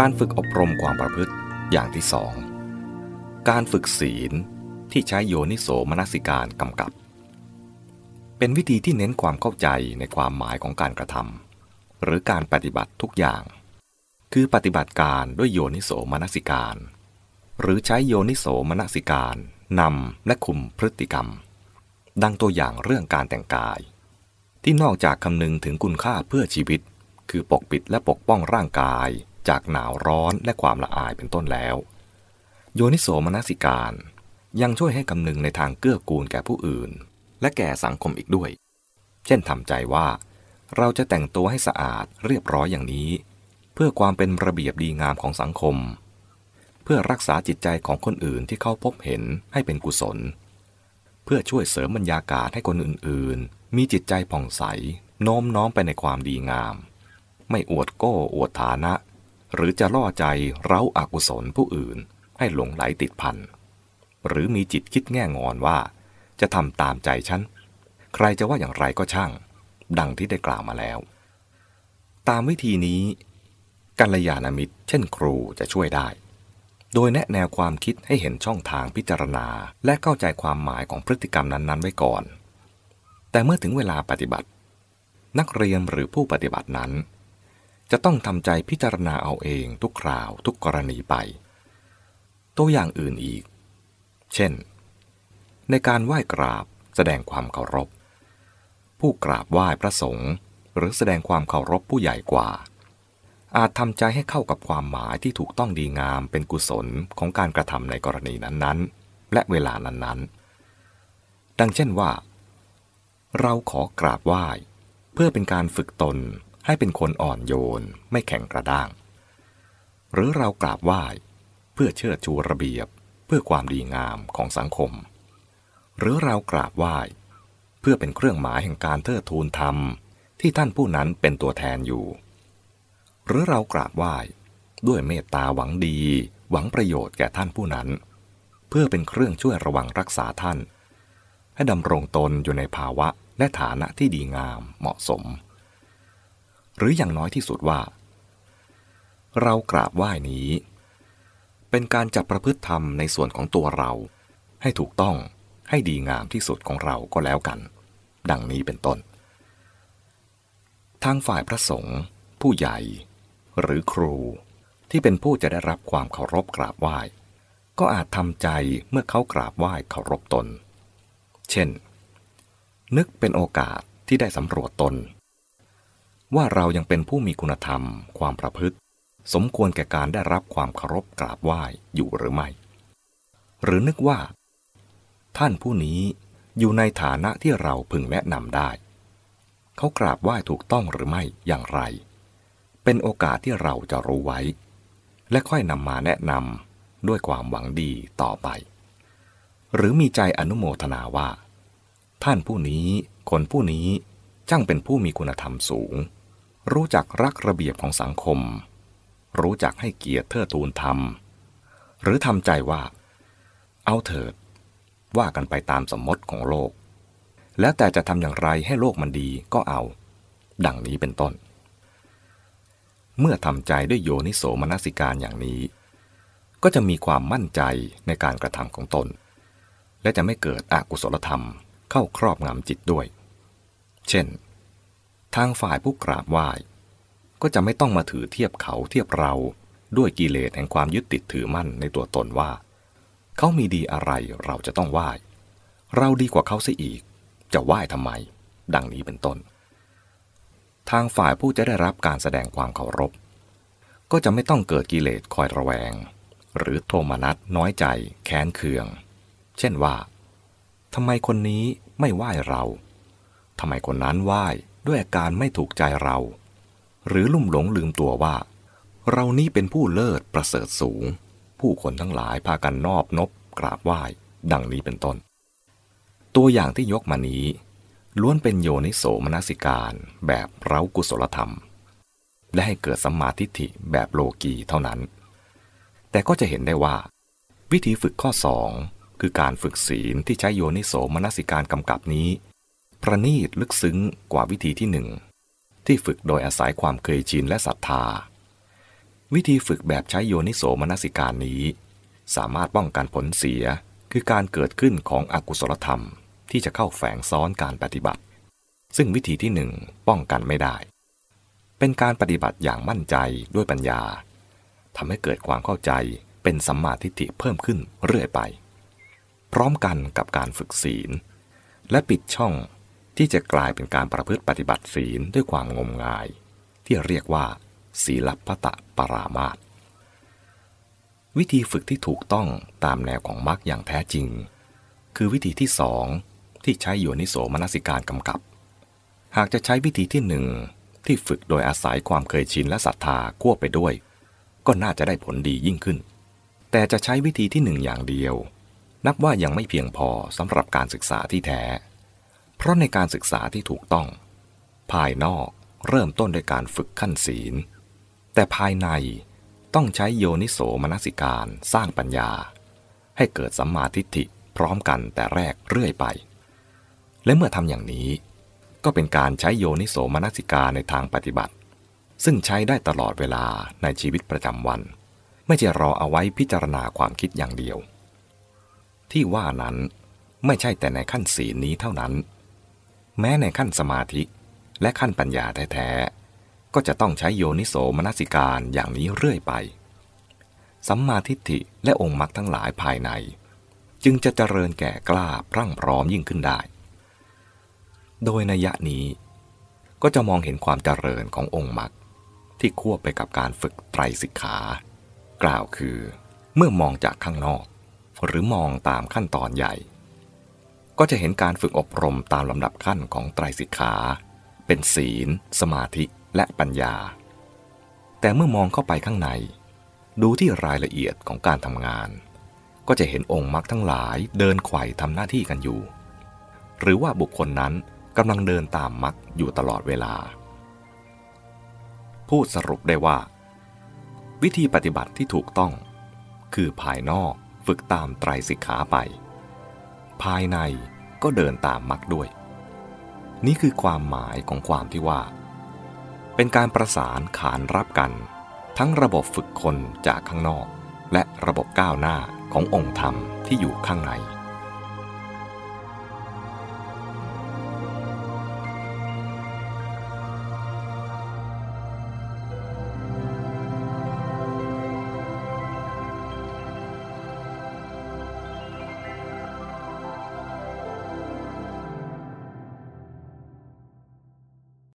การฝึกอบรมความประพฤติอย่างที่สองการฝึกศีลที่ใช้โยนิโสมนสิการกำกับ เป็นวิธีที่เน้นความเข้าใจในความหมายของการกระทำหรือการปฏิบัติทุกอย่าง คือปฏิบัติการด้วยโยนิโสมนสิการ หรือใช้โยนิโสมนสิการนำและคุมพฤติกรรม ดังตัวอย่างเรื่องการแต่งกาย ที่นอกจากคำนึงถึงคุณค่าเพื่อชีวิต คือปกปิดและปกป้องร่างกาย จากหนาวร้อนและความละอายเป็นต้นแล้ว โยนิโสมนสิการ ยังช่วยให้คำนึงในทางเกื้อกูลแก่ผู้อื่น และแก่สังคมอีกด้วย เช่นทำใจว่า เราจะแต่งตัวให้สะอาดเรียบร้อยอย่างนี้ เพื่อความเป็นระเบียบดีงามของสังคม เพื่อรักษาจิตใจของคนอื่นที่เขาพบเห็นให้เป็นกุศล เพื่อช่วยเสริมบรรยากาศให้คนอื่นๆ มีจิตใจผ่องใสโน้มน้อมไปในความดีงาม ไม่อวดโก้อวดฐานะ หรือจะล่อใจเร้าอากุศลผู้อื่นให้หลงไหลติดพัน หรือมีจิตคิดแง่งอนว่า จะทำตามใจฉัน ใครจะว่าอย่างไรก็ช่าง ดังที่ได้กล่าวมาแล้ว ตามวิธีนี้กัลยาณมิตร เช่นครูจะช่วยได้ โดยแนะแนวความคิดให้เห็นช่องทางพิจารณา และเข้าใจความหมายของพฤติกรรมนั้นๆ ไว้ก่อน แต่เมื่อถึงเวลาปฏิบัติ นักเรียนหรือผู้ปฏิบัตินั้น จะต้องทำใจพิจารณาเอาเองทุกคราวทุกกรณีไป ตัวอย่างอื่นอีก เช่น ในการไหว้กราบแสดงความเคารพ ผู้กราบไหว้พระสงฆ์หรือแสดงความเคารพผู้ใหญ่กว่า อาจทำใจให้เข้ากับความหมายที่ถูกต้องดีงามเป็นกุศลของการกระทำในกรณีนั้นๆ และเวลานั้นๆ ดังเช่นว่า เราขอกราบไหว้ เพื่อเป็นการฝึกตน ให้เป็นคนอ่อนโยนไม่แข็งกระด้าง หรือเรากราบไหว้ เพื่อเชิดชูระเบียบเพื่อความดีงามของสังคม หรือเรากราบไหว้ เพื่อเป็นเครื่องหมายแห่งการเทิดทูนธรรมที่ท่านผู้นั้นเป็นตัวแทนอยู่ หรือเรากราบไหว้ด้วยเมตตาหวังดี หวังประโยชน์แก่ท่านผู้นั้น เพื่อเป็นเครื่องช่วยระวังรักษาท่าน ให้ดำรงตนอยู่ในภาวะและฐานะที่ดีงามเหมาะสม หรืออย่างน้อยที่สุดว่า เรากราบไหว้นี้ เป็นการจับประพฤติธรรมในส่วนของตัวเรา ให้ถูกต้องให้ดีงามที่สุดของเราก็แล้วกัน ดังนี้เป็นต้น ทางฝ่ายพระสงฆ์ผู้ใหญ่ หรือครูที่เป็นผู้จะได้รับความเคารพกราบไหว้ ก็อาจทำใจเมื่อเขากราบไหว้เคารพตน เช่น นึกเป็นโอกาสที่ได้สำรวจตน ว่าเรายังเป็นผู้มีคุณธรรม ความประพฤติ สมควรแก่การได้รับความเคารพกราบไหว้อยู่หรือไม่ หรือนึกว่า ท่านผู้นี้อยู่ในฐานะที่เราพึงแนะนำได้ เขากราบไหว้ถูกต้องหรือไม่อย่างไร เป็นโอกาสที่เราจะรู้ไว้ และค่อยนำมาแนะนำด้วยความหวังดีต่อไป หรือมีใจอนุโมทนาว่า ท่านผู้นี้คนผู้นี้จ้างเป็นผู้มีคุณธรรมสูง รู้จักรักระเบียบของสังคม รู้จักให้เกียรติเทิดทูนธรรม หรือทำใจว่า เอาเถิด ว่ากันไปตามสมมติของโลก แล้วแต่จะทำอย่างไรให้โลกมันดีก็เอา ดังนี้เป็นต้น เมื่อทำใจด้วยโยนิโสมนสิการอย่างนี้ ก็จะมีความมั่นใจในการกระทำของตน และจะไม่เกิดอกุศลธรรมเข้าครอบงำจิตด้วย เช่น ทางฝ่ายผู้กราบไหว้ ก็จะไม่ต้องมาถือเทียบเขาเทียบเราด้วยกิเลสแห่งความยึดติดถือมั่นในตัวตนว่า เขามีดีอะไรเราจะต้องไหว้ เราดีกว่าเขาเสียอีก จะไหว้ทำไม ดังนี้เป็นต้น ทางฝ่ายผู้จะได้รับการแสดงความเคารพ ก็จะไม่ต้องเกิดกิเลสคอยระแวง หรือโทมนัสน้อยใจ แค้นเคือง เช่นว่าทำไมคนนี้ไม่ไหว้เราทำไมคนนั้นไหว้ ด้วยอาการไม่ถูกใจเรา หรือลุ่มหลงลืมตัวว่า เรานี้เป็นผู้เลิศประเสริฐสูง ผู้คนทั้งหลายพากันนอบนบกราบไหว้ ดังนี้เป็นต้น ตัวอย่างที่ยกมานี้ ล้วนเป็นโยนิโสมนสิการแบบเร้ากุศลธรรม และให้เกิดสัมมาทิฏฐิแบบโลกีเท่านั้น แต่ก็จะเห็นได้ว่า วิธีฝึกข้อสองคือการฝึกศีลที่ใช้โยนิโสมนสิการกำกับนี้ ประณีตลึกซึ้งกว่าวิธีที่หนึ่งที่ฝึกโดยอาศัยความเคยชินและศรัทธา วิธีฝึกแบบใช้โยนิโสมนสิการนี้ สามารถป้องกันผลเสียคือการเกิดขึ้นของอกุศลธรรม ที่จะเข้าแฝงซ้อนการปฏิบัติ ซึ่งวิธีที่หนึ่งป้องกันไม่ได้ เป็นการปฏิบัติอย่างมั่นใจด้วยปัญญาทำให้เกิดความเข้าใจเป็นสัมมาทิฏฐิเพิ่มขึ้นเรื่อยไป พร้อมกันกับการฝึกศีล และปิดช่อง ที่จะกลายเป็นการประพฤติปฏิบัติศีลด้วยความงมงาย ที่เรียกว่า ศีลพัตะปรามาตวิธีฝึกที่ถูกต้องตามแนวของมรรคอย่างแท้จริง คือวิธีที่สองที่ใช้โยนิโสมนสิการกำกับ หากจะใช้วิธีที่หนึ่งที่ฝึกโดยอาศัยความเคยชินและศรัทธาควบไปด้วย ก็น่าจะได้ผลดียิ่งขึ้น แต่จะใช้วิธีที่หนึ่งอย่างเดียว นับว่ายังไม่เพียงพอสำหรับการศึกษาที่แท้ เพราะในการศึกษาที่ถูกต้อง ภายนอกเริ่มต้นด้วยการฝึกขั้นศีล แต่ภายในต้องใช้โยนิโสมนสิการสร้างปัญญา ให้เกิดสัมมาทิฏฐิพร้อมกันแต่แรกเรื่อยไป และเมื่อทำอย่างนี้ ก็เป็นการใช้โยนิโสมนสิการในทางปฏิบัติ ซึ่งใช้ได้ตลอดเวลาในชีวิตประจำวัน ไม่ใช่รอเอาไว้พิจารณาความคิดอย่างเดียว ที่ว่านั้นไม่ใช่แต่ในขั้นศีลนี้เท่านั้น แม้ในขั้นสมาธิและขั้นปัญญาแท้ๆ ก็จะต้องใช้โยนิโสมนสิการอย่างนี้เรื่อยไป สัมมาทิฏฐิและองค์มรรคทั้งหลายภายใน จึงจะเจริญแก่กล้าพรั่งพร้อมยิ่งขึ้นได้ โดยนัยนี้ ก็จะมองเห็นความเจริญขององค์มรรคที่ควบไปกับการฝึกไตรสิกขา กล่าวคือ เมื่อมองจากข้างนอก หรือมองตามขั้นตอนใหญ่ ก็จะเห็นการฝึกอบรมตามลำดับขั้นของไตรสิกขา เป็นศีล สมาธิและปัญญา แต่เมื่อมองเข้าไปข้างใน ดูที่รายละเอียดของการทำงาน ก็จะเห็นองค์มรรคทั้งหลายเดินไขว่ทำหน้าที่กันอยู่ หรือว่าบุคคลนั้นกำลังเดินตามมรรคอยู่ตลอดเวลา พูดสรุปได้ว่า วิธีปฏิบัติที่ถูกต้อง คือภายนอกฝึกตามไตรสิกขาไป ภายในก็เดินตามมรรคด้วย นี่คือความหมายของความที่ว่า เป็นการประสานขานรับกัน ทั้งระบบฝึกคนจากข้างนอก และระบบก้าวหน้าขององค์ธรรมที่อยู่ข้างใน